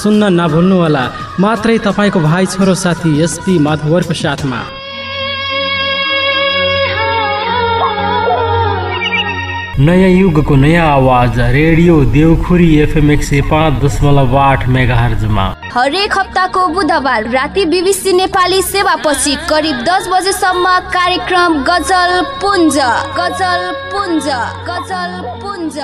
सुन्न नभुल्नुहोला। मात्रै तपाईँको भाइ छोरो साथी एसपी माधवरको साथमा। नयाँ युगको नयाँ आवाज रेडियो देवखुरी एफएम एक सय पाँच दशमलव आठ मेगाहर्जमा। हरेक हप्ताको बुधबार राति बिबिसी नेपाली सेवापछि करिब दस बजेसम्म कार्यक्रम गजल पुञ्ज गजल पुञ्ज गजल पुञ्ज।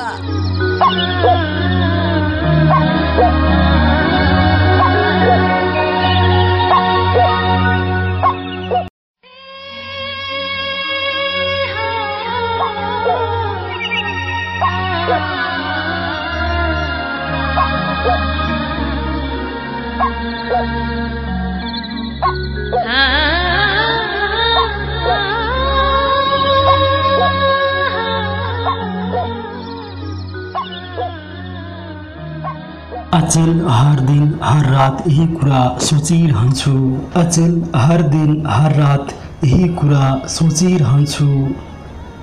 अचेल हर दिन हर रात यही कुरा सोचिरहन्छु अचेल हर दिन हर रात यही कुरा सोचिरहन्छु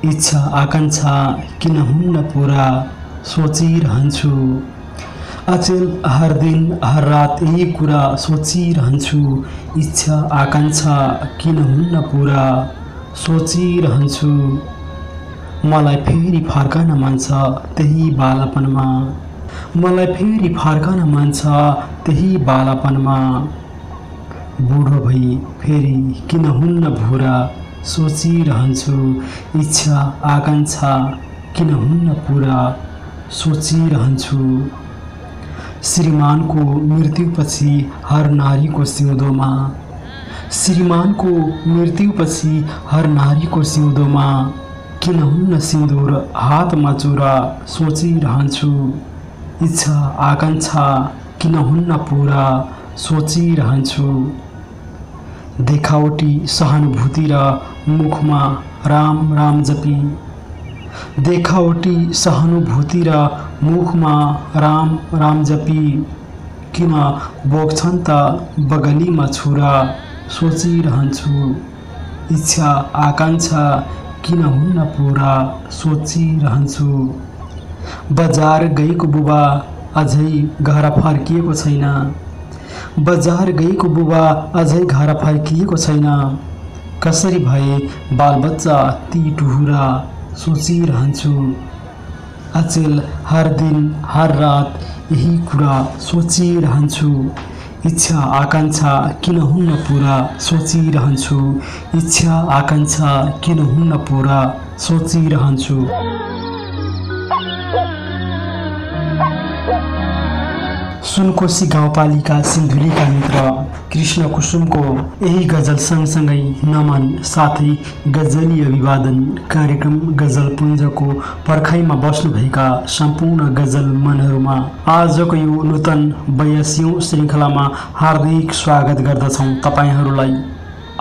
इच्छा आकाङ्क्षा किन हुन्न पुरा सोचिरहन्छु अचेल हर दिन हर रात यही कुरा सोचिरहन्छु इच्छा आकाङ्क्षा किन हुन्न पुरा सोचिरहन्छु मलाई फेरि फर्कन मन छ त्यही बालापनमा। मलाई फेरि फर्कन मन छ त्यही बालापनमा। बुढो भई फेरि किन हुन्न भुरा? सोचिरहन्छु। इच्छा आकाङ्क्षा किन हुन्न पुरा? सोचिरहन्छु। श्रीमानको मृत्युपछि हर नारीको सिउँदोमा। श्रीमानको मृत्युपछि हर नारीको सिउँदोमा। किन हुन्न सिन्दुर हातमा चुरा? सोचिरहन्छु। इच्छा आकाङ्क्षा किन हुन्न पुरा सोचिरहन्छु। देखावटी सहानुभूति र मुखमा राम राम जपी। देखावटी सहानुभूति र मुखमा राम राम जपी। किन बोक्छन् त बगलीमा छुरा सोचिरहन्छु। इच्छा आकाङ्क्षा किन हुन्न पुरा सोचिरहन्छु। बजार गएको बुबा अझै घर फर्किएको छैन। बजार गएको बुबा अझै घर फर्किएको छैन। कसरी भए बालबच्चा ती टुहुरा सोचिरहन्छु। अचेल हर दिन हर रात यही कुरा सोचिरहन्छु। इच्छा आकाङ्क्षा किन हुन्न पुरा सोचिरहन्छु। इच्छा आकाङ्क्षा किन हुन्न पुरा सोचिरहन्छु। सुनकोशी गाउँपालिका सिन्धुलीका मित्र कृष्ण कुसुमको यही गजल सँगसँगै नमन साथै गजली अभिवादन कार्यक्रम गजल पुञ्जको पर्खाइमा बस्नुभएका सम्पूर्ण गजल मनहरूमा आजको यो नूतन बयासियौँ श्रृङ्खलामा हार्दिक स्वागत गर्दछौँ तपाईँहरूलाई।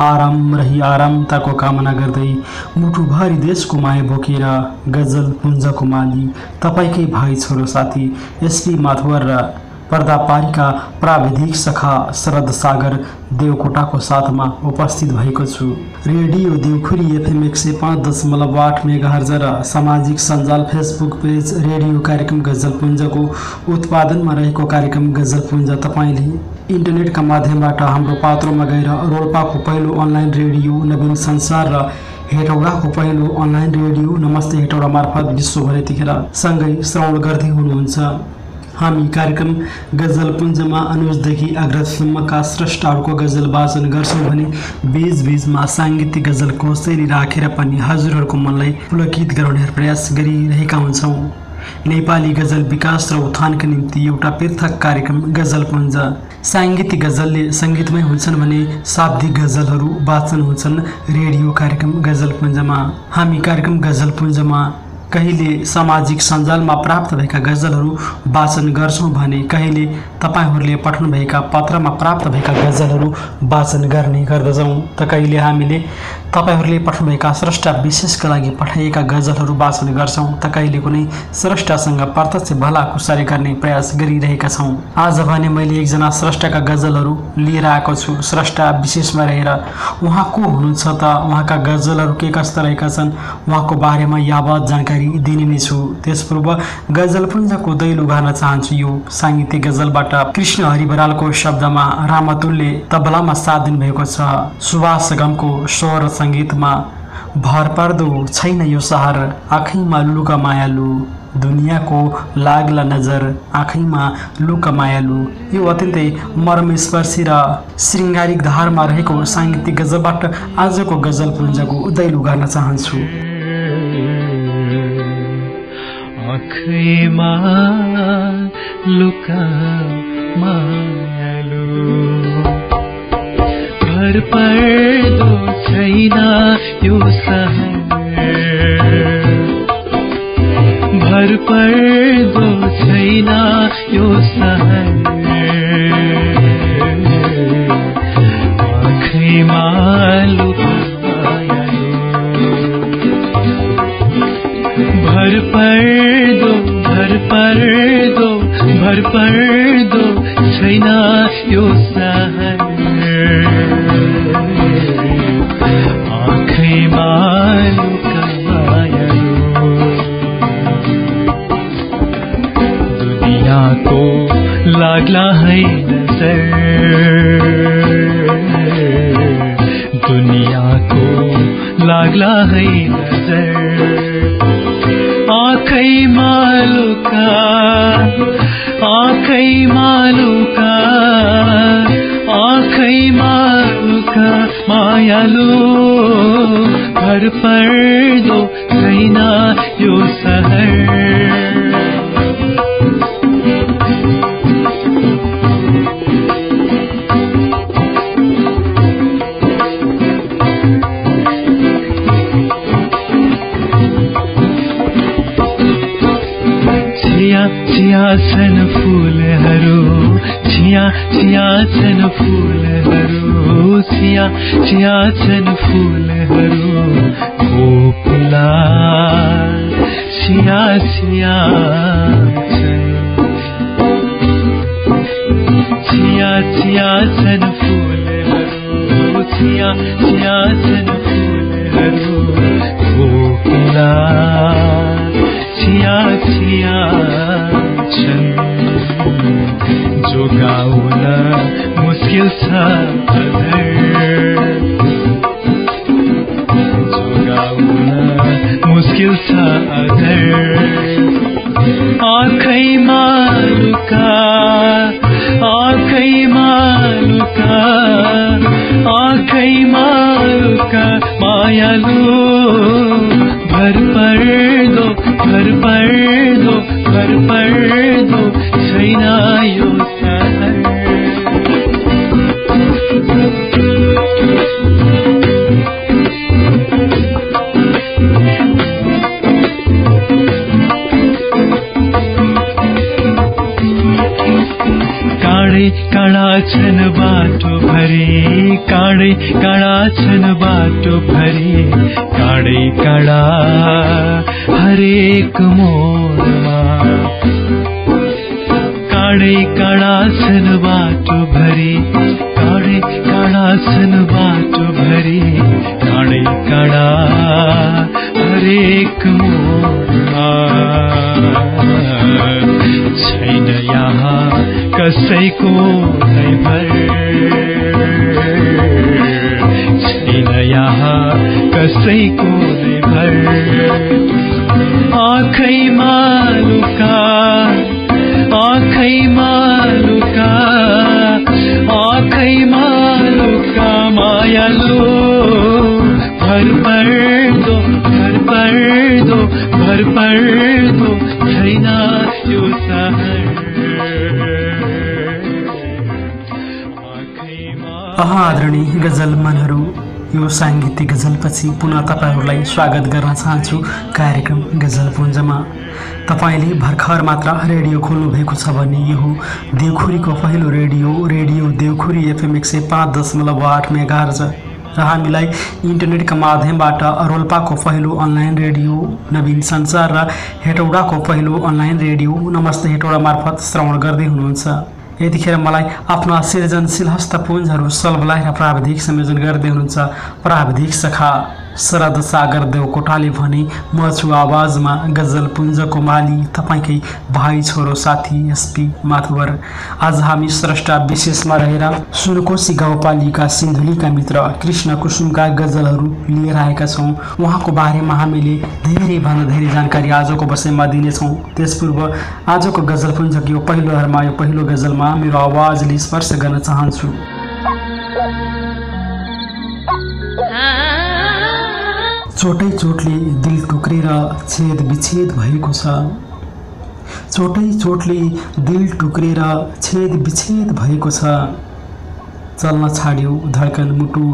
आराम रही आरामताको कामना गर्दै मुठुभरि देशको माया बोकेर गजल पुञ्जको माली तपाईँकै भाइ छोरो साथी एसपी माथुवर र पर्दापारीका प्राविधिक सखा शरद सागर देवकोटाको साथमा उपस्थित भएको छु। रेडियो देवखुरी एफएम एक सय पाँच दशमलव आठ मेगाहर्ज र सामाजिक सञ्जाल फेसबुक पेज रेडियो कार्यक्रम गजलपुञ्जको उत्पादनमा रहेको कार्यक्रम गजलपुञ्ज तपाईँले इन्टरनेटका माध्यमबाट हाम्रो पात्रोमा गएर रोल्पाको पहिलो अनलाइन रेडियो नवीन संसार र हेटौडाको पहिलो अनलाइन रेडियो नमस्ते हेटौडा मार्फत विश्वभर यतिखेर सँगै श्रवण गर्दै हुनुहुन्छ। हामी कार्यक्रम गजलपुञ्जमा अनुजदेखि अग्रजसम्मका स्रष्टाहरूको गजल वाचन गर्छौँ भने बिचबिचमा साङ्गीतिक गजलको शैली राखेर पनि हजुरहरूको मनलाई पुलकित गराउने प्रयास गरिरहेका हुन्छौँ नेपाली गजल विकास र उत्थानका निम्ति एउटा पृथक कार्यक्रम गजलपुञ्ज साङ्गीतिक गजलले सङ्गीतमय हुन्छन् भने शाब्दिक गजलहरू वाचन हुन्छन् रेडियो कार्यक्रम गजलपुञ्जमा हामी कार्यक्रम गजलपुञ्जमा कहिले सामाजिक सञ्जालमा प्राप्त भएका गजलहरू वाचन गर्छौँ भने कहिले तपाईँहरूले पठाउनुभएका पत्रमा प्राप्त भएका गजलहरू वाचन गर्ने गर्दछौँ। त कहिले हामीले तपाईँहरूले पठाउनुभएका स्रष्टा विशेषका लागि पठाइएका गजलहरू वाचन गर्छौँ। त कहिले कुनै स्रष्टासँग प्रत्यक्ष भला कुसारी गर्ने प्रयास गरिरहेका छौँ। आज भने मैले एकजना स्रष्टाका गजलहरू लिएर आएको छु। स्रष्टा विशेषमा रहेर उहाँ को हुनुहुन्छ त? उहाँका गजलहरू के कस्ता रहेका छन्? उहाँको बारेमा यावत जानकारी दिने नै छु। त्यसपूर्व गजलपुञ्जको दैलो गार्न चाहन्छु यो साङ्गीतिक गजलबाट कृष्ण हरिबरालको शब्दमा रामतुलले तबलामा साथ दिनुभएको छ। सुभाष गमको स्वर सङ्गीतमा भर पर्दो छैन यो सहर आँखैमा लुका मायालु। दुनियाँको लाग्ला नजर आँखैमा लुका मायालु। यो अत्यन्तै मर्मस्पर्शी र शृङ्गारिक धारमा रहेको साङ्गीतिक गजलबाट आजको गजल पुञ्जको उदैलो गर्न चाहन्छु। आँखैमा लुका मायालु। भर पर्दो छैन यो सहर। भर पर्दो छैन यो सहर। आँखैमा लुका भर पर्दो भर पर्दो भर पर्दो छैन यो सहर आँखैमा है नज़र। दुनियाँको लाग्ला है नज़र। आँखै मालुका आँखै मालुका मायालु भर पर्दो मायालु पर्दो भर पर्दो छैन आदरणीय गजल मनहरू यो साङ्गीतिक गजलपछि पुनः तपाईँहरूलाई स्वागत गर्न चाहन्छु कार्यक्रम गजलपुञ्जमा तपाईँले भर्खर मात्र रेडियो खोल्नु भएको छ भने यो देवखुरीको पहिलो रेडियो रेडियो देवखुरी एफएम एक सय पाँच दशमलव आठ मेगार्ज र हामीलाई इन्टरनेटका माध्यमबाट रोल्पाको पहिलो अनलाइन रेडियो नवीन संसार र हेटौडाको पहिलो अनलाइन रेडियो नमस्ते हेटौडा मार्फत श्रवण गर्दै हुनुहुन्छ। यतिखेर मलाई आफ्नो सृजनशील हस्तपुञ्जहरू सल्भलाएर प्राविधिक संयोजन गर्दै हुनुहुन्छ। प्राविधिक सखा। शरद सागर देव कोटाले भने म छु आवाजमा गजल पुञ्जको माली तपाईँकै भाइ छोरो साथी एसपी माथुवर। आज हामी स्रष्टा विशेषमा रहेर सुनकोशी गाउँपालिका सिन्धुलीका मित्र कृष्ण कुसुमका गजलहरू लिएर आएका छौँ। उहाँको बारेमा हामीले धेरैभन्दा धेरै जानकारी आजको विषयमा दिनेछौँ। त्यसपूर्व आजको गजल पुञ्जको यो पहिलो हरमा यो पहिलो गजलमा मेरो आवाजले स्पर्श गर्न चाहन्छु। चोटै चोटले दिल टुक्रेर छेद विच्छेद भएको छ। चोटै चोटले दिल टुक्रेर छेद विच्छेद भएको छ। चल्न छाड्यो धड्कन मुटु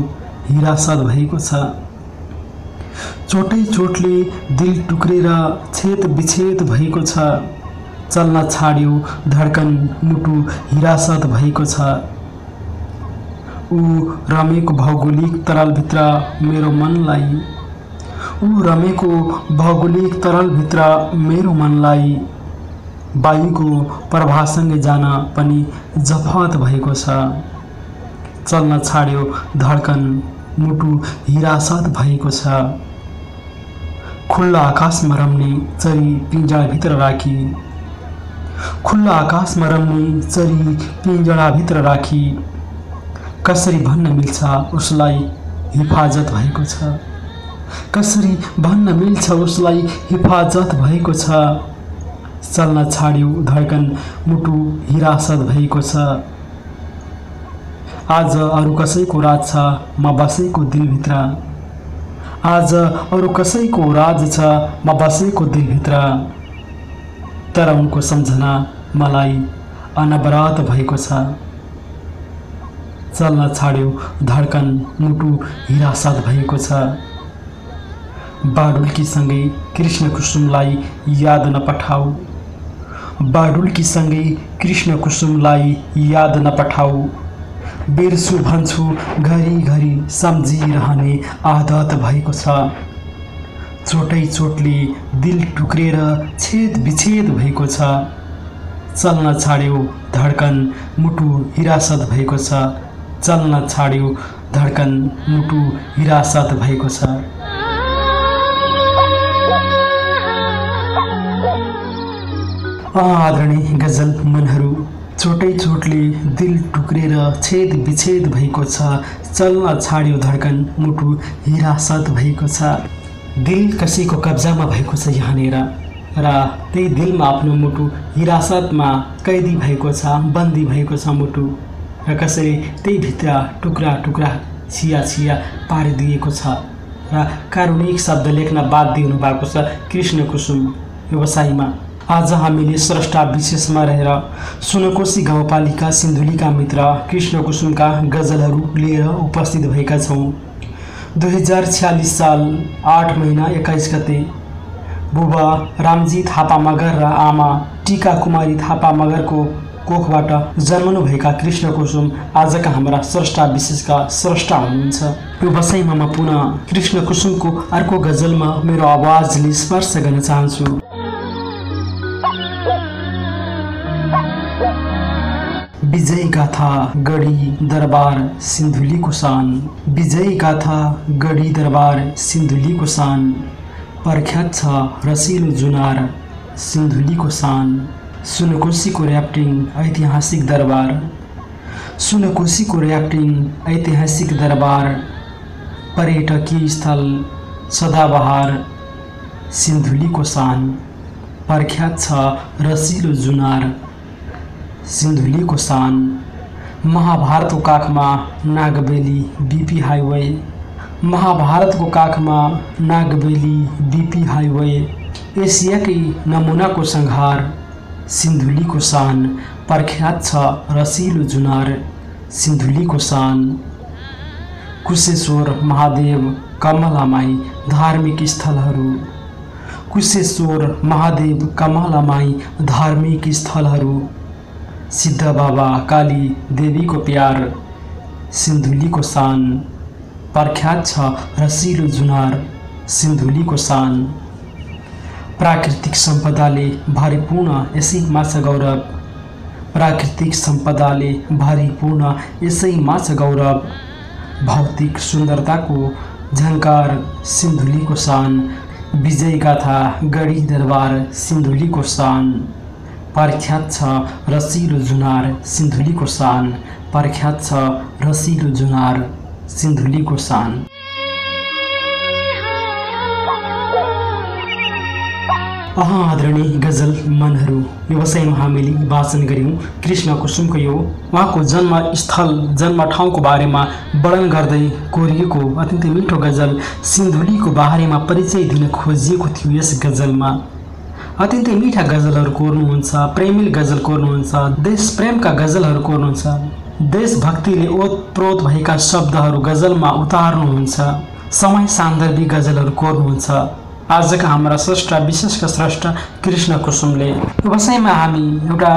हिरासत भएको छ। चोटै चोटले दिल टुक्रेर छेद विच्छेद भएको छ। चल्न छाड्यो धड्कन मुटु हिरासत भएको छ। ऊ रमेको भौगोलिक तरलभित्र मेरो मनलाई ऊ रमेको भौगोलिक तरलभित्र मेरो मनलाई वायुको प्रभासँगै जान पनि जफत भएको छ। चल्न छाड्यो धड्कन मुटु हिरासत भएको छ। खुल्ला आकाशमा रम्ने चरी पिँजडाभित्र राखी। खुल्ला आकाशमा रम्ने चरी पिँजडाभित्र राखी। कसरी भन्न मिल्छ उसलाई हिफाजत भएको छ? कसरी भन्न मिल्छ उसलाई हिफाजत भएको छ? चल्न छाड्यो धड्कन मुटु हिरासत भएको छ। आज अरू कसैको राज छ म बसेको दिलभित्र आज अरू कसैको राज छ म बसेको दिलभित्र तर उनको सम्झना मलाई अनवरत भएको छ। चल्न छाड्यो धड्कन मुटु हिरासत भएको छ। बाडुल्कीसँगै कृष्ण कुसुमलाई याद नपठाऊ। बाडुल्कीसँगै कृष्ण कुसुमलाई याद नपठाऊ। बिर्सु भन्छु घरिघरि सम्झिरहने आदत भएको छ। चोटै चोटले दिल टुक्रेर छेद विच्छेद भएको छ। चल्न छाड्यो धड्कन मुटु हिरासत भएको छ। चल्न छाड्यो धड्कन मुटु हिरासत भएको छ। आदरणीय गजल मनहरू चोटै चोटले दिल टुक्रेर छेद विच्छेद भएको छ चल्न छाड्यो धड्कन मुटु हिरासत भएको छ। दिल कसैको कब्जामा भएको छ यहाँनिर र त्यही दिलमा आफ्नो मुटु हिरासतमा कैदी भएको छ बन्दी भएको छ मुटु र कसैले त्यही भित्र टुक्रा टुक्रा छिया छिया पारिदिएको छ र कारुणिक शब्द लेख्न बाध्य हुनुभएको छ कृष्ण कुसुम व्यवसायमा। आज हामीले स्रष्टा विशेषमा रहेर सुनकोशी गाउँपालिका सिन्धुलीका मित्र कृष्ण कुसुमका गजलहरू लिएर उपस्थित भएका छौँ। दुई हजार छ्यालिस साल आठ महिना एक्काइस गते बुबा रामजी थापा मगर र आमा टिका कुमारी थापा मगरको कोखबाट जन्मनुभएका कृष्ण कुसुम आजका हाम्रा स्रष्टा विशेषका स्रष्टा हुनुहुन्छ। यो बसाइमा म पुनः कृष्ण कुसुमको अर्को गजलमा मेरो आवाजले स्पर्श गर्न चाहन्छु। विजय गाथा गढी दरबार सिन्धुलीको सान विजय गाथा गढी दरबार सिन्धुलीको सान प्रख्यात छ रसिलो जुनार सिन्धुलीको सान सुनकोशीको ऱ्याफ्टिङ ऐतिहासिक दरबार। सुनकोशीको ऱ्याफ्टिङ ऐतिहासिक दरबार। पर्यटकीय स्थल सदाबहार सिन्धुलीको सान प्रख्यात छ रसिलो जुनार सिन्धुलीको सान महाभारतको काखमा नागबेली बिपी हाइवे महाभारतको काखमा नागबेली बिपी हाइवे एसियाकै नमुनाको संहार सिन्धुलीको सान प्रख्यात छ रसिलो जुनार सिन्धुलीको सान कुशेश्वर महादेव कमलामाई धार्मिक स्थलहरू। कुशेश्वर महादेव कमलामाई धार्मिक स्थलहरू। सिद्ध बाबा काली देवीको प्यार सिन्धुलीको शान प्रख्यात छ रसिलो जुनार सिन्धुलीको शान प्राकृतिक सम्पदाले भरिपूर्ण यसै माछा गौरव। प्राकृतिक सम्पदाले भरिपूर्ण यसै माछा गौरव। भौतिक सुन्दरताको झङ्कार सिन्धुलीको शान विजय गाथा गढी दरबार सिन्धुलीको शान प्रख्यात छ रसिलो जुनार सिन्धुलीको शान प्रख्यात छ रसिलो जुनार सिन्धुलीको शान अह आदरणीय गजल मनहरू व्यवसायमा हामीले वाचन गऱ्यौँ। कृष्ण कुसुमको यो उहाँको जन्मस्थल जन्म ठाउँको बारेमा वर्णन गर्दै कोरिएको अत्यन्तै मिठो गजल सिन्धुलीको बारेमा परिचय दिन खोजिएको थियो यस गजलमा। अत्यन्तै मिठा गजलहरू कोर्नुहुन्छ प्रेमिल गजल कोर्नुहुन्छ देश प्रेमका गजलहरू कोर्नुहुन्छ देशभक्तिले ओतप्रोत भएका शब्दहरू गजलमा उतार्नुहुन्छ समय सान्दर्भिक गजलहरू कोर्नुहुन्छ आजका हाम्रा स्रष्टा विशेषका स्रष्टा कृष्ण कुसुमले व्यवसायमा हामी एउटा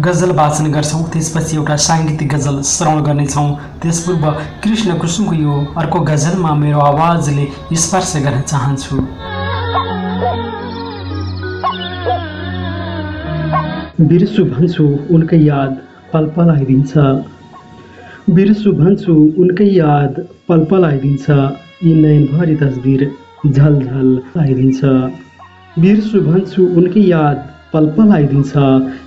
गजल वाचन गर्छौँ त्यसपछि एउटा साङ्गीतिक गजल श्रवण गर्नेछौँ त्यसपूर्व कृष्ण कुसुमको यो अर्को गजलमा मेरो आवाजले स्पर्श गर्न चाहन्छु बिर्सु भन्छु उनकै याद पल पल आइदिन्छ बिर्सु भन्छु उनकै याद पल पल आइदिन्छ यी नयनभरि तस्बिर झलझल आइदिन्छ बिर्सु भन्छु उनकै याद पल पल आइदिन्छ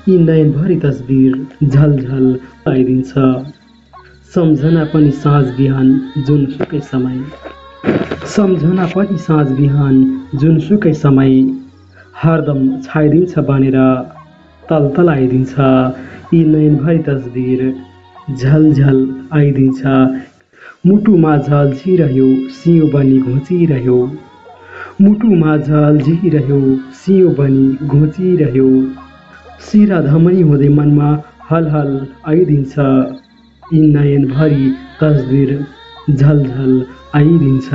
यी नयनभरि तस्बिर झलझल आइदिन्छ सम्झना पनि साँझ बिहान जुनसुकै समय। सम्झना पनि साँझ बिहान जुनसुकै समय। हरदम छाइदिन्छ बनेर। तलतल आइदिन्छ। यी नयनभरि तस्बिर झलझल आइदिन्छ। मुटुमा झल्झिरह्यो सियो बनी घोचिरह्यो। मुटुमा झल्झिरह्यो सियो बनी घोचिरह्यो। सिरा धमनी हुँदै मनमा हलहल आइदिन्छ। यी नयनभरि तस्बिर झलझल आइदिन्छ।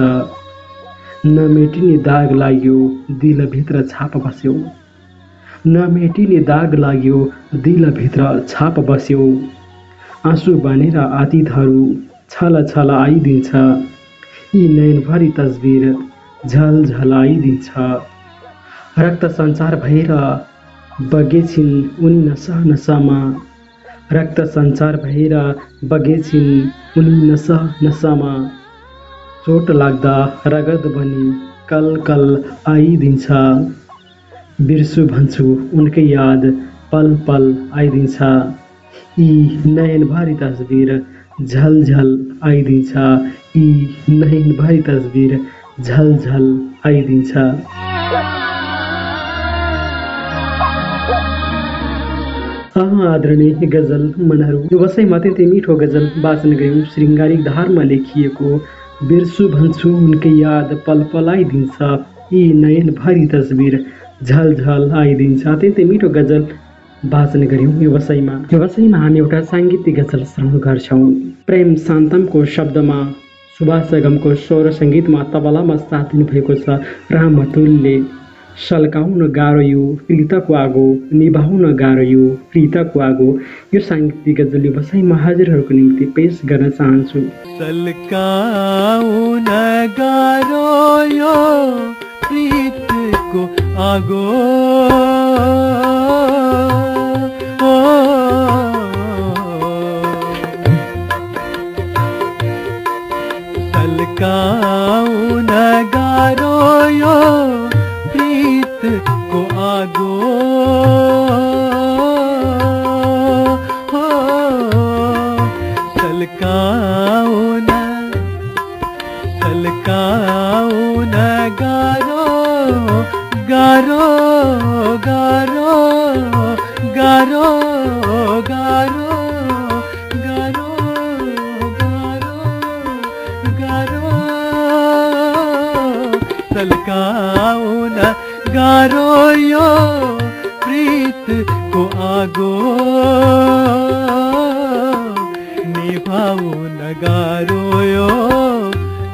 नमेटिने दाग लाग्यो दिलभित्र छाप बस्यो। नमेटिने दाग लाग्यो दिलभित्र छाप बस्यो। आँसु बनेर आतिथहरू छल छल आइदिन्छ। यी नयनभरि तस्बिर झल झल आइदिन्छ। रक्त सञ्चार भएर बगेछिन् उनी नसा नसामा। रक्त सञ्चार भएर बगेछिन् उनी नसा नसामा। चोट लाग्दा रगत बनी कल कल आइदिन्छ। बिर्सु भन्छु उनकै याद पल पल आइदिन्छ। यी नयनभरि तस्बिर झलझल आइदिन्छ। यी नयनभरि तस्बिर झलझल आइदिन्छ। आदरणीय गजल मनहरू यो वसैमा अत्यन्तै मिठो गजल वाचन गऱ्यौँ शृङ्गारिक धारमा लेखिएको बिर्सु भन्छु उनकै याद पल पल आइदिन्छ। यी नयनभरि तस्बिर झलझल आइदिन्छ अत्यन्तै मिठो गजल वाचन गऱ्यौँ व्यवसायमा व्यवसायमा हामी एउटा साङ्गीतिक गजल श्रवण गर्छौँ। प्रेम शान्तमको शब्दमा सुभाष सगमको स्वर सङ्गीतमा तबलामा साथ दिनुभएको छ। राम अतुलले सल्काउन गाह्रो यो प्रीतको आगो निभाउन गाह्रो यो प्रीतको आगो। यो साङ्गीतिक गजल व्यवसायमा हजुरहरूको निम्ति पेस गर्न चाहन्छु। सल्काउन गाह्रो यो को आगो। तलकाऊ नगारो यो प्रीत को आगो। सलकाओ न गारो यो प्रीत को आगो। निभाओ न गारो यो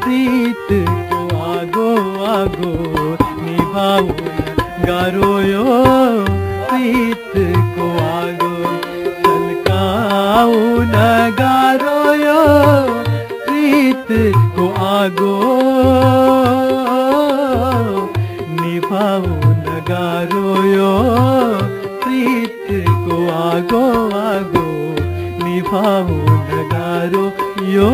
प्रीत को आगो आगो। निभाओ न गारो यो प्रीत को आगो। सलकाओ न गारो यो प्रीत को आगो। निभाउन गाह्रो यो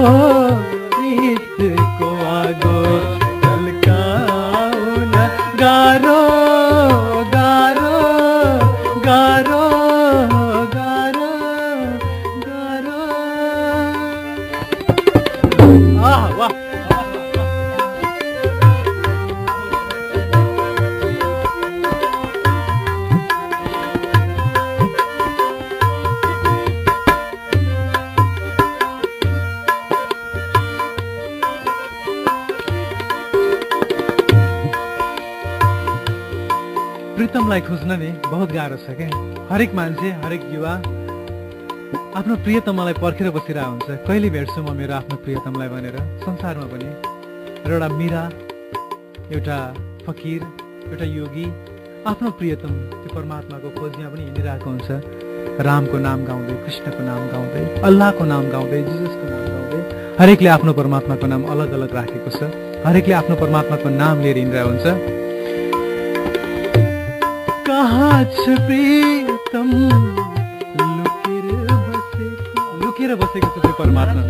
बहुत गाह्रो छ क्या? हरेक मान्छे हरेक युवा आफ्नो प्रियतमलाई पर्खेर बसिरहेको हुन्छ। कहिले भेट्छु म मेरो आफ्नो प्रियतमलाई भनेर? संसारमा पनि। र एउटा मिरा एउटा फकिर एउटा योगी आफ्नो प्रियतम त्यो परमात्माको खोजीमा पनि हिँडिरहेको हुन्छ। रामको नाम गाउँदै कृष्णको नाम गाउँदै अल्लाहको नाम गाउँदै जिजसको नाम गाउँदै हरेकले आफ्नो परमात्माको नाम अलग अलग राखेको छ। हरेकले आफ्नो परमात्माको नाम लिएर हिँडिरहेको हुन्छ। छ प्रीतम लुकेर बसेको लुकेर बसेको त्यो परमात्मा।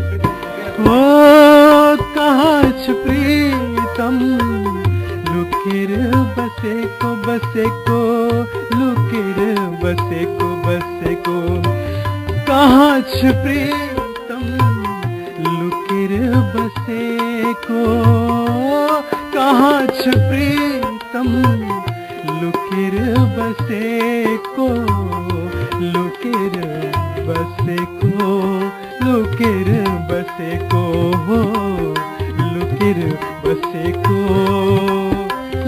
ओ छ प्रीतम लुकेर बसेको बसेको लुकेर बसेको बसेको कहाँ छ प्रीतम लुकेर बसेको कहाँ छ प्रीतम लुकेर बसेको लुकेर बसेको लुकेर बसेको हो लुकेर बसेको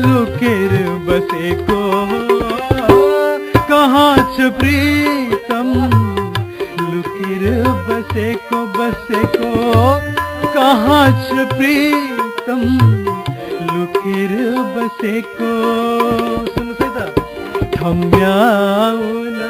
लुकेर बसेको कहाँ छ प्रीतम? लुकेर बसेको बसेको कहाँ छ प्रीतम? लुकेर बसेको सुन्नुहोस् है त ठम्ब्याउन गाह्रो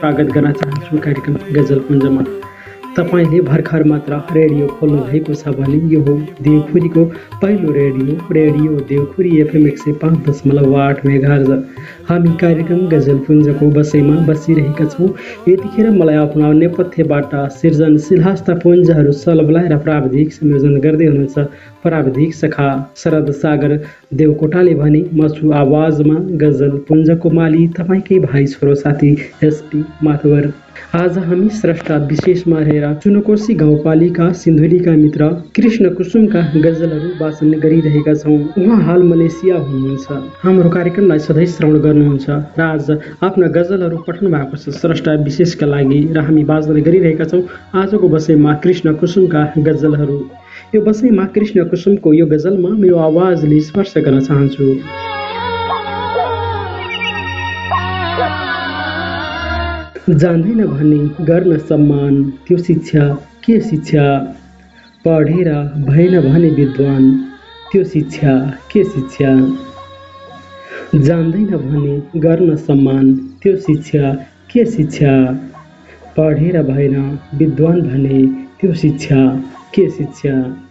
ስራ ገድገናት ከሪክም ገንዘብ ኩን तपाईँले भर्खर मात्र रेडियो खोल्नु भएको छ भने यो हो देवखुरीको पहिलो रेडियो रेडियो देवखुरी एफएम एक सय पाँच दशमलव आठ मेघार्ज हामी कार्यक्रम गजलपुञ्जको बसैमा बसिरहेका छौँ। यतिखेर मलाई आफ्नो नेपथ्यबाट सृजनशील हस्तपुञ्जहरू सलबलाएर प्राविधिक संयोजन गर्दै हुनुहुन्छ प्राविधिक सखा शरद सागर देवकोटाले भने म छु आवाजमा गजल पुञ्जको माली तपाईँकै भाइ छोरो साथी एसपी माथुवर। आज हामी स्रष्टा विशेषमा रहेर चुनकोशी गाउँपालिका सिन्धुलीका मित्र कृष्ण कुसुमका गजलहरू वाचन गरिरहेका छौँ। उहाँ हाल मलेसिया हुनुहुन्छ। हाम्रो कार्यक्रमलाई सधैँ श्रवण गर्नुहुन्छ र आज आफ्ना गजलहरू पठाउनु भएको छ स्रष्टा विशेषका लागि र हामी वाचन गरिरहेका छौँ। आजको बसैमा कृष्ण कुसुमका गजलहरू। यो बसैमा कृष्ण कुसुमको यो गजलमा मेरो आवाजले स्पर्श गर्न चाहन्छु। जान्दैन भने गर्न सम्मान। त्यो शिक्षा के शिक्षा? पढेर भएन भने विद्वान। त्यो शिक्षा के शिक्षा? जान्दैन भने गर्न सम्मान। त्यो शिक्षा के शिक्षा? पढेर भएन विद्वान भने त्यो शिक्षा के शिक्षा?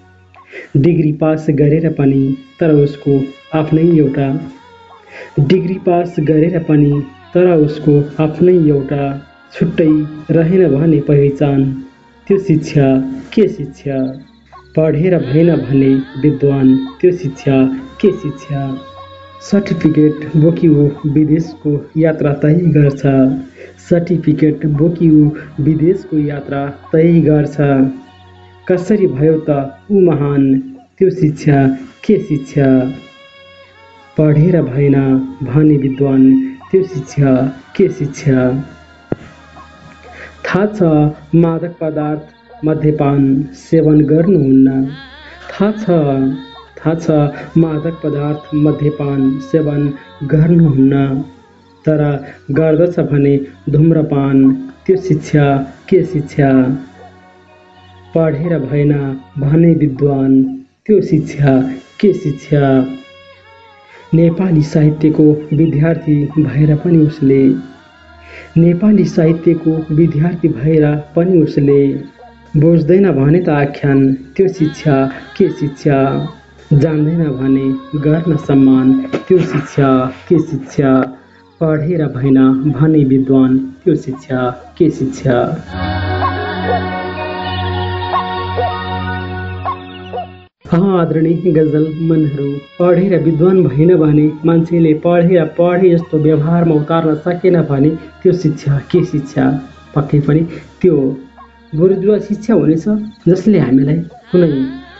डिग्री पास गरेर पनि तर उसको आफ्नै एउटा डिग्री पास गरेर पनि तर उसको आफ्नै एउटा छुट्टै रहेन भने पहिचान। त्यो शिक्षा के शिक्षा? पढेर भएन भने विद्वान त्यो शिक्षा के शिक्षा? सर्टिफिकेट बोकी ऊ विदेशको यात्रा तय गर्छ। सर्टिफिकेट बोकी विदेशको यात्रा तय गर्छ। कसरी भयो त ऊ महान त्यो शिक्षा के शिक्षा? पढेर भएन भने विद्वान त्यो शिक्षा के शिक्षा थाहा छ मादक पदार्थ मद्यपान सेवन गर्नुहुन्न। थाहा छ थाहा छ मादक पदार्थ मद्यपान सेवन गर्नुहुन्न। तर गर्दछ भने धुम्रपान त्यो शिक्षा के शिक्षा पढेर भएन भने विद्वान त्यो शिक्षा के शिक्षा नेपाली साहित्यको विद्यार्थी भएर पनि उसले। नेपाली साहित्यको विद्यार्थी भएर पनि उसले। बुझ्दैन भने त आख्यान त्यो शिक्षा के शिक्षा? जान्दैन भने गर्न सम्मान त्यो शिक्षा के शिक्षा? पढेर भएन भने विद्वान त्यो शिक्षा के शिक्षा? आदरणीय गजल मनहरू पढेर विद्वान भएन भने मान्छेले पढेर पढे जस्तो व्यवहारमा उतार्न सकेन भने त्यो शिक्षा के शिक्षा पक्कै पनि त्यो गुरुजुवा शिक्षा हुनेछ जसले हामीलाई कुनै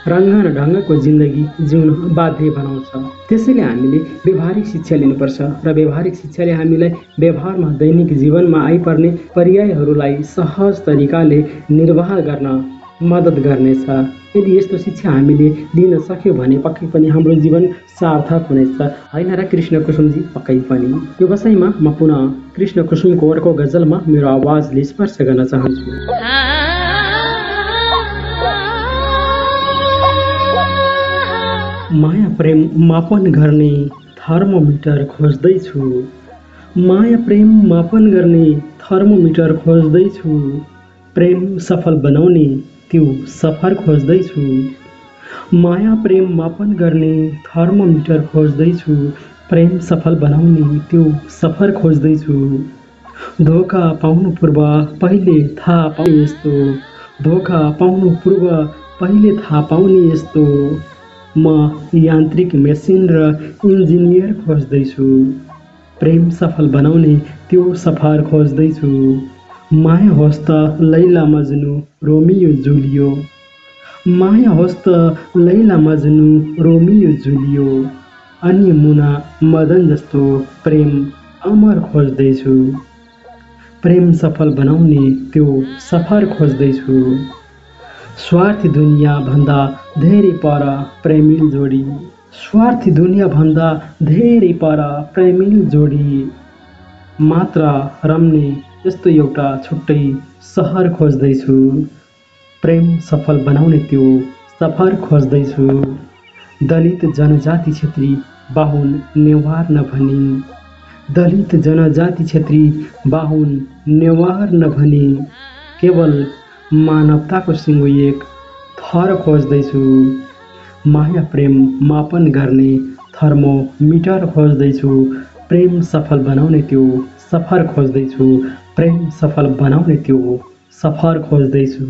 रङ्ग न ढङ्गको जिन्दगी जिउन बाध्य बनाउँछ त्यसैले हामीले व्यवहारिक शिक्षा लिनुपर्छ र व्यवहारिक शिक्षाले हामीलाई व्यवहारमा दैनिक जीवनमा आइपर्ने पर्यायहरूलाई सहज तरिकाले निर्वाह गर्न मद्दत गर्नेछ यदि यस्तो शिक्षा हामीले लिन सक्यौँ भने पक्कै पनि हाम्रो जीवन सार्थक हुनेछ। होइन र कृष्ण कुसुमजी पक्कै पनि। यो बसाइमा म पुनः कृष्ण कुसुमको अर्को गजलमा मेरो आवाजले स्पर्श गर्न चाहन्छु। माया प्रेम मापन गर्ने थर्मोमिटर खोज्दैछु। माया प्रेम मापन गर्ने थर्मोमिटर खोज्दैछु। प्रेम सफल बनाउने त्यो सफर खोज्दैछु माया प्रेम मापन गर्ने थर्मोमिटर खोज्दैछु प्रेम सफल बनाउने त्यो सफर खोज्दैछु धोका पाउनु पूर्व पहिले थाहा पाउने यस्तो। धोका पाउनु पूर्व पहिले थाहा पाउने यस्तो। म यान्त्रिक मेसिन र इन्जिनियर खोज्दैछु प्रेम सफल बनाउने त्यो सफर खोज्दैछु माया होस् त लैला मजनु रोमियो जुलियो। माया होस् त लैला मजनु रोमियो जुलियो। अनि मुना मदन जस्तो प्रेम अमर खोज्दैछु। प्रेम सफल बनाउने त्यो सफर खोज्दैछु। स्वार्थी दुनियाँभन्दा धेरै पर प्रेमिल जोडी। स्वार्थी दुनियाँभन्दा धेरै पर प्रेमिल जोडी। मात्र रम्ने यस्तो एउटा छुट्टै सहर खोज्दैछु। प्रेम सफल बनाउने त्यो सफर खोज्दैछु। दलित जनजाति क्षेत्री बाहुन नेवार नभनी दलित जनजाति क्षेत्री बाहुन नेवार नभनी केवल मानवताको सिङ्गो एक थर खोज्दैछु। माया प्रेम मापन गर्ने थर्मोमिटर खोज्दैछु। प्रेम सफल बनाउने त्यो सफर खोज्दैछु। प्रेम सफल बनाउने त्यो सफर खोज्दैछु।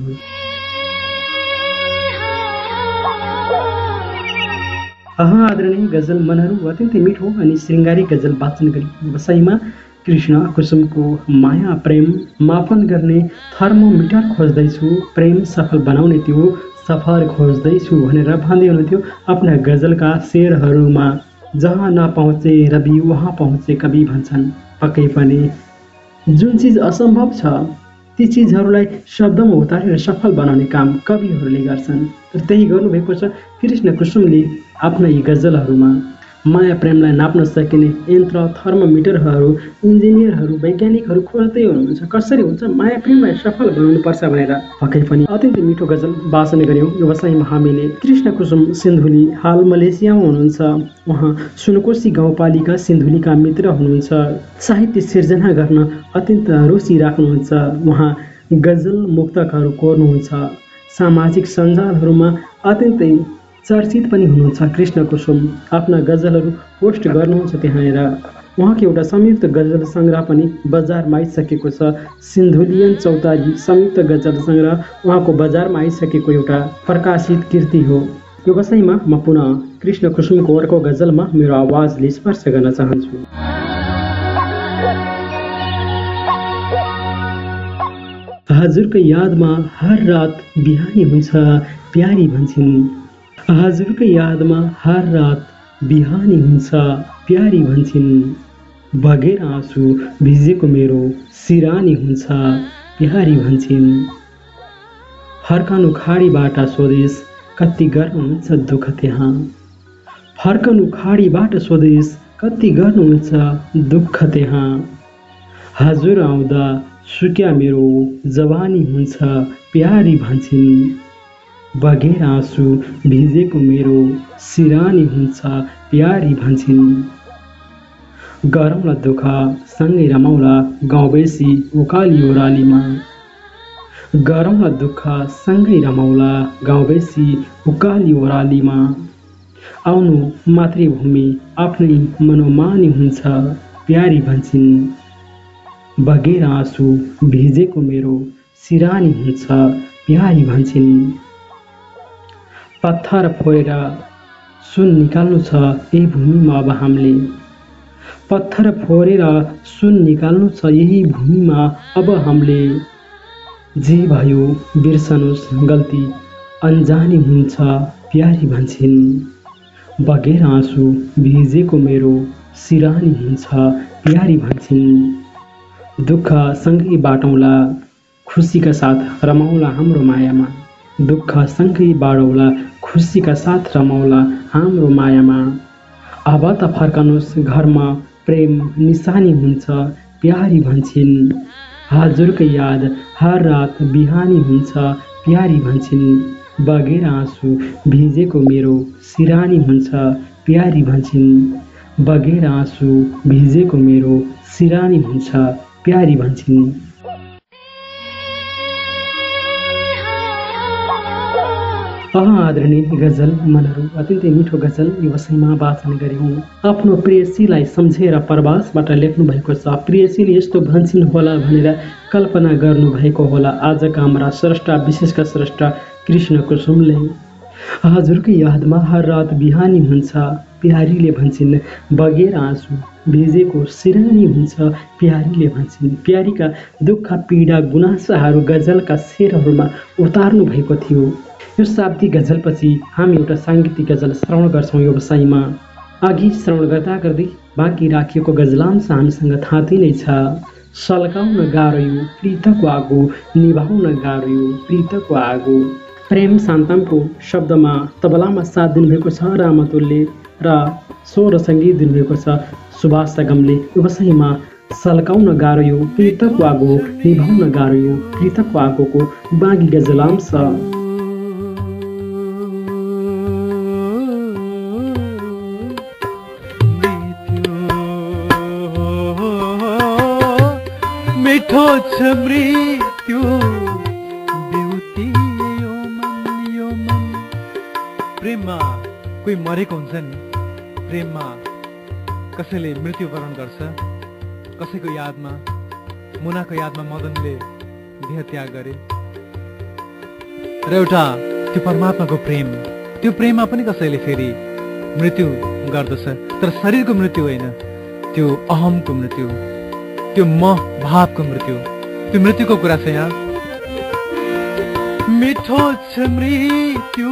आदरणीय गजल मनहरू अत्यन्तै मिठो अनि श्रृङ्गारी गजल वाचन गरी बसाइमा कृष्ण कुसुमको माया प्रेम मापन गर्ने थर्मोमिटर खोज्दैछु। प्रेम सफल बनाउने त्यो सफर खोज्दैछु भनेर भन्दै हुनुहुन्थ्यो आफ्ना गजलका शेरहरूमा। जहाँ नपहुँचे रवि वहाँ पहुँचे कवि भन्छन्। पक्कै पनि जुन चिज असम्भव छ ती चिजहरूलाई शब्दमा उतारेर सफल बनाउने काम कविहरूले गर्छन्। र त्यही गर्नुभएको छ कृष्ण कुसुमले आफ्ना यी गजलहरूमा। माया प्रेमलाई नाप्न सकिने यन्त्र थर्मोमिटरहरू इन्जिनियरहरू वैज्ञानिकहरू खोज्दै हुनुहुन्छ। कसरी हुन्छ? माया प्रेमलाई सफल बनाउनुपर्छ भनेर। पक्कै पनि अत्यन्तै मिठो गजल वाचन गऱ्यौँ व्यवसायमा हामीले कृष्ण कुसुम सिन्धुली हाल मलेसियामा हुनुहुन्छ। उहाँ सुनकोशी गाउँपालिका सिन्धुलीका मित्र हुनुहुन्छ। साहित्य सिर्जना गर्न अत्यन्त रुचि राख्नुहुन्छ। उहाँ गजल मुक्तकहरू कोर्नुहुन्छ। सामाजिक सञ्जालहरूमा अत्यन्तै चर्चित पनि हुनुहुन्छ। कृष्ण कुसुम आफ्ना गजलहरू पोस्ट गर्नुहुन्छ त्यहाँनिर। उहाँको एउटा संयुक्त गजल सङ्ग्रह पनि बजारमा आइसकेको छ। सिन्धुलियन चौतारी संयुक्त गजल सङ्ग्रह। उहाँको बजारमा आइसकेको एउटा प्रकाशित कृति हो। यो विषयमा म पुनः कृष्ण कुसुमको अर्को गजलमा मेरो आवाजले स्पर्श गर्न चाहन्छु। हजुरको यादमा हर रात बिहानी हुन्छ। प्यारी भन्छन्। हजुरको यादमा हर रात बिहानी हुन्छ प्यारी भन्छन्। बगेर आँसु भिजेको मेरो सिरानी हुन्छ प्यारी भन्छन्। फर्कनु खाडीबाट स्वदेश कति गर्नुहुन्छ दुःख त्यहाँ। फर्कनु खाडीबाट स्वदेश कति गर्नुहुन्छ दुःख त्यहाँ। हजुर आउँदा सुक्या मेरो जवानी हुन्छ प्यारी भन्छन्। बगेर आँसु भिजेको मेरो सिरानी हुन्छ प्यारी भन्छन्। गरौँला दुःख सँगै रमाउला गाउँ बेसी उकाली ओह्रालीमा। गरौँला दुःख सँगै रमाउला गाउँ बेसी उकाली ओह्रालीमा। आउनु मातृभूमि आफ्नै मनोमानी हुन्छ प्यारी भन्छन्। बगेर आँसु भिजेको मेरो सिरानी हुन्छ प्यारी भन्छन्। पत्थर फोरेर सुन निकाल्नु छ यही भूमिमा अब हामीले। पत्थर फोरेर सुन निकाल्नु छ यही भूमिमा अब हामीले। जे भयो बिर्सनुहोस् गल्ती अन्जानी हुन्छ प्यारी भन्छन् बगेर आँसु भिजेको मेरो सिरानी हुन्छ प्यारी भन्छन् दुःख सँगै बाटौँला खुसीका साथ रमाउला हाम्रो मायामा। दुःख सँगै बाडौँला खुसीका साथ रमाउला हाम्रो मायामा। अब त फर्कनुहोस् घरमा प्रेम निशानी हुन्छ प्यारी भन्छन्। हजुरको याद हर रात बिहानी हुन्छ प्यारी भन्छन्। बगेर आँसु भिजेको मेरो सिरानी हुन्छ प्यारी भन्छन्। बगेर आँसु भिजेको मेरो सिरानी हुन्छ प्यारी भन्छन्। अह आदरणीय गजल मनहरू अत्यन्तै मिठो गजल यो वसैमा वाचन गऱ्यौँ आफ्नो प्रेयसीलाई सम्झेर प्रवासबाट लेख्नु भएको छ प्रेयसीले यस्तो भन्छन् होला भनेर कल्पना गर्नुभएको होला आजका हाम्रा स्रष्टा विशेषका स्रष्टा कृष्ण कुसुमले हजुरकै यादमा हर रात बिहानी हुन्छ प्यारीले भन्छन् बगेर आँसु भिजेको सिरानी हुन्छ प्यारीले भन्छन् प्यारीका दुःख पीडा गुनासाहरू गजलका शेरहरूमा उतार्नु भएको थियो यो शाब्दिक गजलपछि हामी एउटा साङ्गीतिक गजल श्रवण गर्छौँ यो व्यवसायमा अघि श्रवण गर्दा गर्दै बाँकी राखिएको गजलांश हामीसँग थाँती नै छ। सल्काउन गाह्रो यो प्रीतको आगो निभाउन गाह्रो यो प्रीतको आगो। प्रेम शान्तमको शब्दमा तबलामा साथ दिनुभएको छ रामतुलले र स्वर सङ्गीत दिनुभएको छ सुभाष सगमले। व्यवसायमा सल्काउन गाह्रो यो प्रीतको आगो निभाउन गाह्रो यो प्रीतको आगोको बाँकी गजलांश। मृत्यु यो मन यो मन। प्रेममा कोही मरेको हुन्छ नि? प्रेममा कसैले मृत्युवरण गर्छ? कसैको यादमा मुनाको यादमा मदनले देह त्याग गरे? र एउटा त्यो परमात्माको प्रेम त्यो प्रेममा पनि कसैले फेरि मृत्यु गर्दछ? तर शरीरको मृत्यु होइन त्यो अहमको मृत्यु त्यो म भावको मृत्यु। त्यो मृत्युको कुरा से यहाँ मिठो छ मृत्यु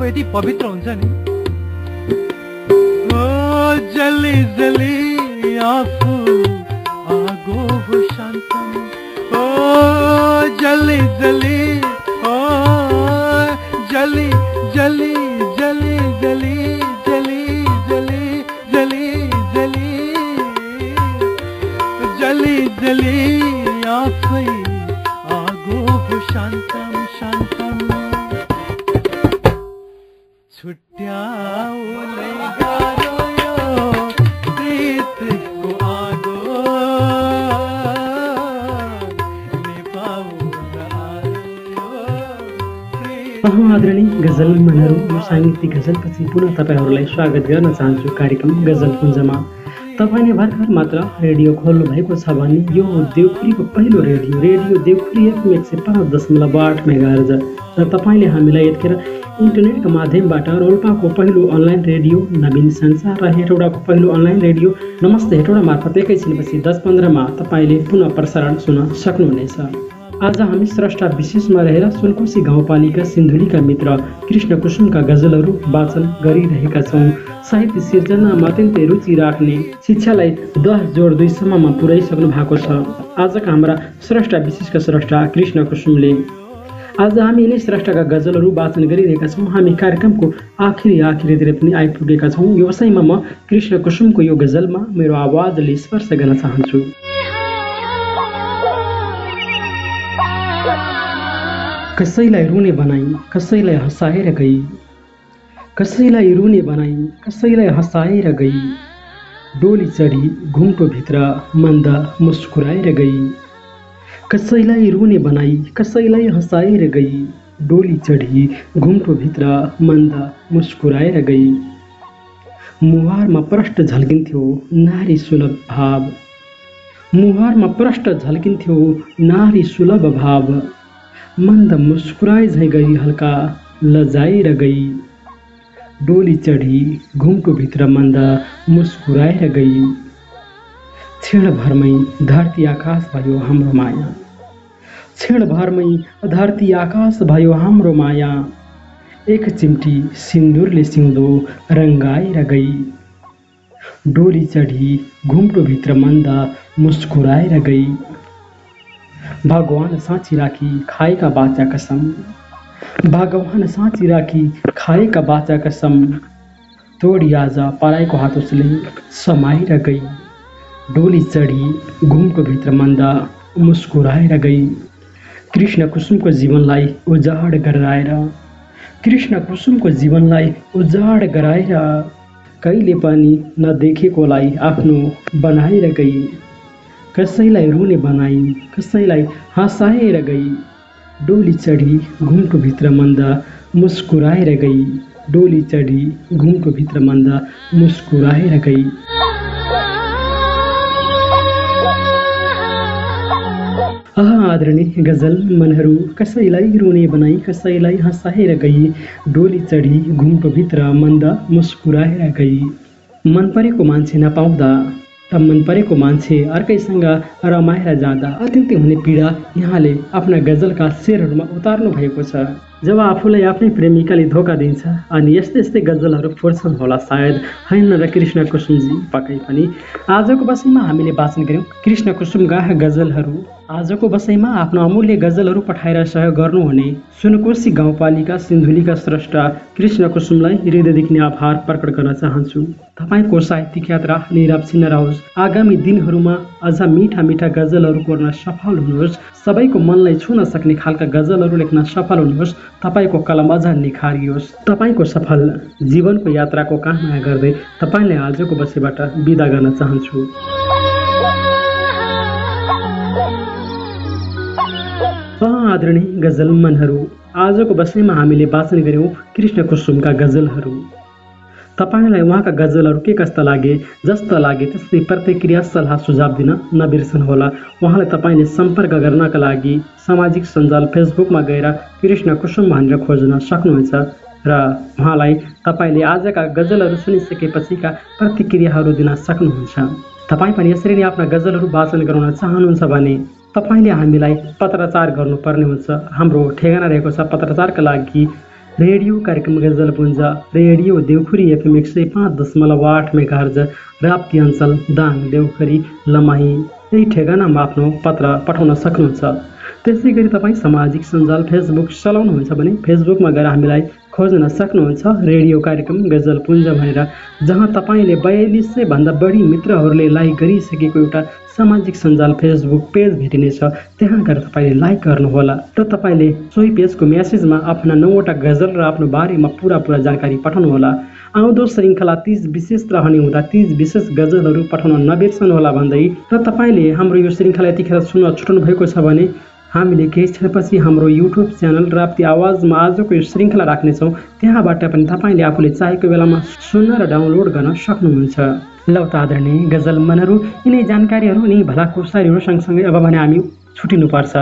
अब यति पवित्र हुन्छ नि? पुनः तपाईँहरूलाई स्वागत गर्न चाहन्छु कार्यक्रम गजल पुञ्जमा तपाईँले भर्खर मात्र रेडियो खोल्नु भएको छ भने यो देवखुरीको पहिलो रेडियो रेडियो देवखुरी एफएम एक सय पाँच दशमलव आठ मेगाहर्ज। र तपाईँले हामीलाई यतिखेर इन्टरनेटको माध्यमबाट रोल्पाको पहिलो अनलाइन रेडियो नवीन संसार र हेटौडाको पहिलो अनलाइन रेडियो नमस्ते हेटौडा मार्फत एकैछिनपछि दस पन्ध्रमा तपाईँले पुनः प्रसारण सुन्न सक्नुहुनेछ। आज हामी स्रष्टा विशेषमा रहेर सुनकोशी गाउँपालिका सिन्धुलीका मित्र कृष्ण कुसुमका गजलहरू वाचन गरिरहेका छौँ। साहित्य सिर्जनामा अत्यन्तै रुचि राख्ने शिक्षालाई दस जोड दुईसम्ममा पुर्याइसक्नु भएको छ। आजका हाम्रा स्रष्टा विशेषका स्रष्टा कृष्ण कुसुमले। आज हामी यिनै स्रष्टाका गजलहरू वाचन गरिरहेका छौँ। हामी कार्यक्रमको आखिरी आखिरीतिर पनि आइपुगेका छौँ। यो वसाइमा म कृष्ण कुसुमको यो गजलमा मेरो आवाजले स्पर्श गर्न चाहन्छु। कसैलाई रुने बनाई कसैलाई हँसाएर गई कसैलाई रुने बनाई कसैलाई हँसाएर गई डोली चढी घुम्टोभित्र मन्द मुस्कुराएर गई कसैलाई रुने बनाई कसैलाई हँसाएर गई डोली चढी घुम्टोभित्र मन्द मुस्कुराएर गई मुहारमा प्रष्ट झल्किन्थ्यो नारी सुलभ भाव मुहारमा प्रष्ट झल्किन्थ्यो नारी सुलभ भाव मन्द मुस्कुराए झै गई हल्का लजाएर गई। डोली चढी घुम्टोभित्र मन्द मुस्कुराएर गई। क्षणभरमै धरती आकाश भयो हाम्रो माया। क्षणभरमै धरती आकाश भयो हाम्रो माया। एक चिम्टी सिन्दुरले सिउँदो रङ्गाएर गई। डोली चढी घुम्टोभित्र मन्द मुस्कुराएर गई। भगवान साँची राखी खाएका बाचा कसम। भगवान साँची राखी खाएका बाचा कसम। तोडी आज पराएको हात उसले समाएर गई। डोली चढी घुम्टोभित्र मन्दा मुस्कुराएर गई। कृष्ण कुसुमको जीवनलाई उजाड गराएर कृष्ण कुसुमको जीवनलाई उजाड गराएर कहिले पनि नदेखेकोलाई आफ्नो बनाएर गई। कसैलाई रुने बनाई कसैलाई हँसाएर गई। डोली चढी घुम्टोभित्र मन्दा मुस्कुराएर गई। डोली चढी घुम्टोभित्र मन्दा मुस्कुराएर गई। अह आदरणीय गजल मनहरू कसैलाई रुने बनाई कसैलाई हँसाएर गई। डोली चढी घुम्टोभित्र मन्द मुस्कुराएर गई। मन परेको मान्छे नपाउँदा मन परेको मान्छे अर्कैसँग रमाएर जाँदा अत्यन्तै हुने पीडा यहाँले आफ्ना गजलका शेरहरूमा उतार्नु भएको छ। जब आफूलाई आफ्नै प्रेमिकाले धोका दिन्छ अनि यस्तै यस्तै गजलहरू फोर्छन् होला सायद होइन र कृष्ण कुसुमजी। पक्कै पनि आजको बसीमा हामीले वाचन गऱ्यौँ कृष्ण कुसुमका गजलहरू। आजको बसाइमा आफ्नो अमूल्य गजलहरू पठाएर सहयोग गर्नुहुने सुनकोशी गाउँपालिका सिन्धुलीका स्रष्टा कृष्ण कुसुमलाई हृदयदेखि नै आभार प्रकट गर्न चाहन्छु। तपाईँको साहित्यिक यात्रा निरप्छिन्न रहोस् आगामी दिनहरूमा अझ मिठा मिठा गजलहरू कोर्न सफल हुनुहोस्। सबैको मनलाई छुन सक्ने खालका गजलहरू लेख्न सफल हुनुहोस्। तपाईँको कलम अझ निखारियोस्। तपाईँको सफल जीवनको यात्राको कामना गर्दै तपाईँलाई आजको बसेबाट बिदा गर्न चाहन्छु। आदरणीय गजल मनहरू आजको बसाइमा हामीले वाचन गऱ्यौँ कृष्ण कुसुमका गजलहरू तपाईँलाई उहाँका गजलहरू के कस्ता लागे जस्ता लागे त्यस्तै प्रतिक्रिया सल्लाह सुझाव दिन नबिर्सनुहोला उहाँलाई तपाईँले सम्पर्क गर्नका लागि सामाजिक सञ्जाल फेसबुकमा गएर कृष्ण कुसुम भनेर खोज्न सक्नुहुन्छ र उहाँलाई तपाईँले आजका गजलहरू सुनिसकेपछिका प्रतिक्रियाहरू दिन सक्नुहुन्छ तपाईँ पनि यसरी नै आफ्ना गजलहरू वाचन गराउन चाहनुहुन्छ भने तपाईँले हामीलाई पत्राचार गर्नुपर्ने हुन्छ। हाम्रो ठेगाना रहेको छ पत्राचारका लागि। रेडियो कार्यक्रम गजलपुञ्ज रेडियो देउखुरी एफएम एक सय पाँच दशमलव आठ मेघार्ज राप्ती अञ्चल दाङ देउखुरी लमाही यही ठेगानामा आफ्नो पत्र पठाउन सक्नुहुन्छ। त्यसै गरी तपाईँ सामाजिक सञ्जाल फेसबुक चलाउनुहुन्छ भने फेसबुकमा गएर हामीलाई खोज्न सक्नुहुन्छ रेडियो कार्यक्रम गजलपुञ्ज भनेर जहाँ तपाईँले बयालिस सयभन्दा बढी मित्रहरूले लाइक गरिसकेको एउटा सामाजिक सञ्जाल फेसबुक पेज भेटिनेछ। त्यहाँ गएर तपाईँले लाइक गर्नुहोला र तपाईँले सोही पेजको म्यासेजमा आफ्ना नौवटा गजल र आफ्नो बारेमा पुरा पुरा जानकारी पठाउनुहोला। आउँदो श्रृङ्खला तिज विशेष रहने हुँदा तिज विशेष गजलहरू पठाउन नबिर्सनुहोला भन्दै र तपाईँले हाम्रो यो श्रृङ्खला यतिखेर सुन्न छुट्नु भएको छ भने हामीले केही क्षणपछि हाम्रो युट्युब च्यानल राप्ती आवाजमा आजको यो श्रृङ्खला राख्नेछौँ। त्यहाँबाट पनि तपाईँले आफूले चाहेको बेलामा सुन्न र डाउनलोड गर्न सक्नुहुन्छ। लौ त आदरणीय गजल मनहरू यिनै जानकारीहरू यिनै भला कुसारीहरू सँगसँगै अब भने हामी छुटिनुपर्छ।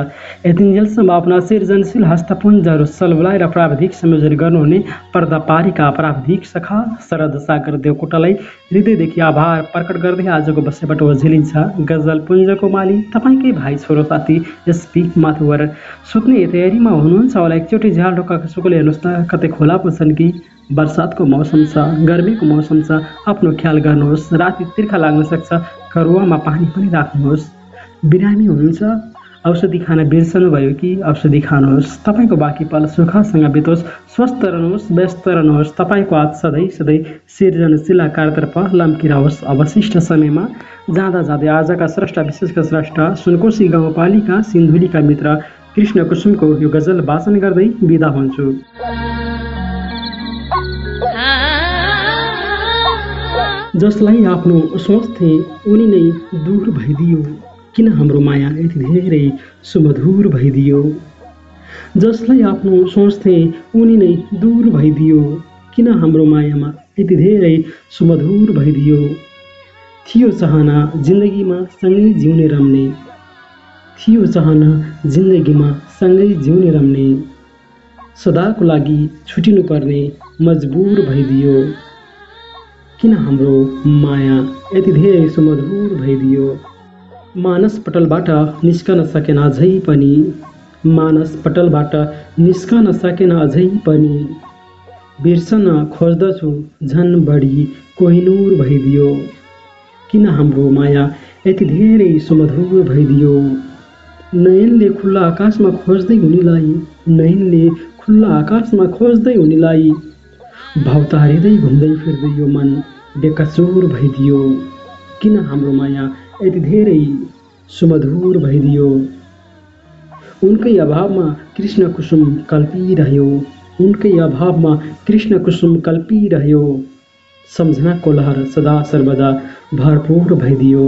यतिन्जेलसम्म आफ्ना सृजनशील हस्तपुञ्जहरू सलबलाएर प्राविधिक संयोजन गर्नुहुने पर्दा पारीका प्राविधिक सखा शरद सागर देवकोटालाई हृदयदेखि आभार प्रकट गर्दै आजको बसेबाट ओझेलिन्छ गजल पुञ्जको माली तपाईँकै भाइ छोरो साथी एसपी माथुवर सुत्ने तयारीमा हुनुहुन्छ होला। एकचोटि झ्याल ढोका सुकुल हेर्नुहोस् त कतै खोला पुग्छन् कि? बर्सातको मौसम छ गर्मीको मौसम छ। आफ्नो ख्याल गर्नुहोस् राति तिर्खा लाग्न सक्छ करुवामा पानी पनि राख्नुहोस्। बिरामी हुनुहुन्छ औषधि खान बिर्सनु भयो कि औषधि खानुहोस्? तपाईँको बाँकी पल सुखसँग बितोस् स्वस्थ रहनुहोस् व्यस्त रहनुहोस्। तपाईँको हात सधैँ सधैँ सृजनशील आकारतर्फ लम्किरहोस्। अवशिष्ट समयमा जाँदा जाँदै आजका स्रष्टा विशेषका स्रष्टा सुनकोशी गाउँपालिका सिन्धुलीका मित्र कृष्ण कुसुमको यो गजल वाचन गर्दै बिदा हुन्छु। जसलाई आफ्नो सोच्थे उनी नै दूर भइदियो। किन हाम्रो माया यति धेरै सुमधुर भइदियो? जसलाई आफ्नो सोच्थे उनी नै दूर भइदियो किन हाम्रो मायामा यति धेरै सुमधुर भइदियो? थियो चाहना जिन्दगीमा सँगै जिउने रम्ने थियो चाहना जिन्दगीमा सँगै जिउने रम्ने सदाको लागि छुटिनु पर्ने मजबुर भइदियो। किन हाम्रो माया यति धेरै सुमधुर भइदियो? मानस पटलबाट निस्कन सकेन अझै पनि। मानस पटलबाट निस्कन सकेन अझै पनि। बिर्सन खोज्दछु झन् बढी कोहिनुर भइदियो। किन हाम्रो माया यति धेरै सुमधुर भइदियो? नयनले खुल्ला आकाशमा खोज्दै उनीलाई नयनले खुल्ला आकाशमा खोज्दै उनीलाई भाउ तारिँदै घुम्दै फिर्दै यो मन बेकसुर भइदियो। किन हाम्रो माया यति धेरै सुमधुर भइदियो उनकै अभावमा कृष्ण कुसुम कल्पिरह्यो उनकै अभावमा कृष्ण कुसुम कल्पिरह्यो सम्झनाको लहर सदा सर्वदा भरपूर भइदियो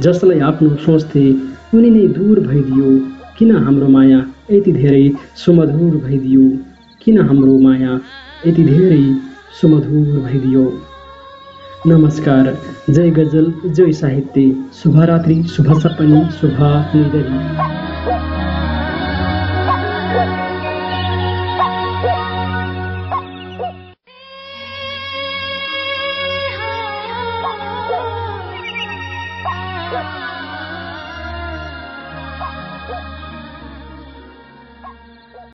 जसलाई आफ्नो सोच्थे उनी नै दूर भइदियो किन हाम्रो माया यति धेरै सुमधुर भइदियो किन हाम्रो माया यति धेरै सुमधुर भइदियो नमस्कार। जय गजल जय साहित्य। शुभरात्रि शुभ सपनी शुभ निदरी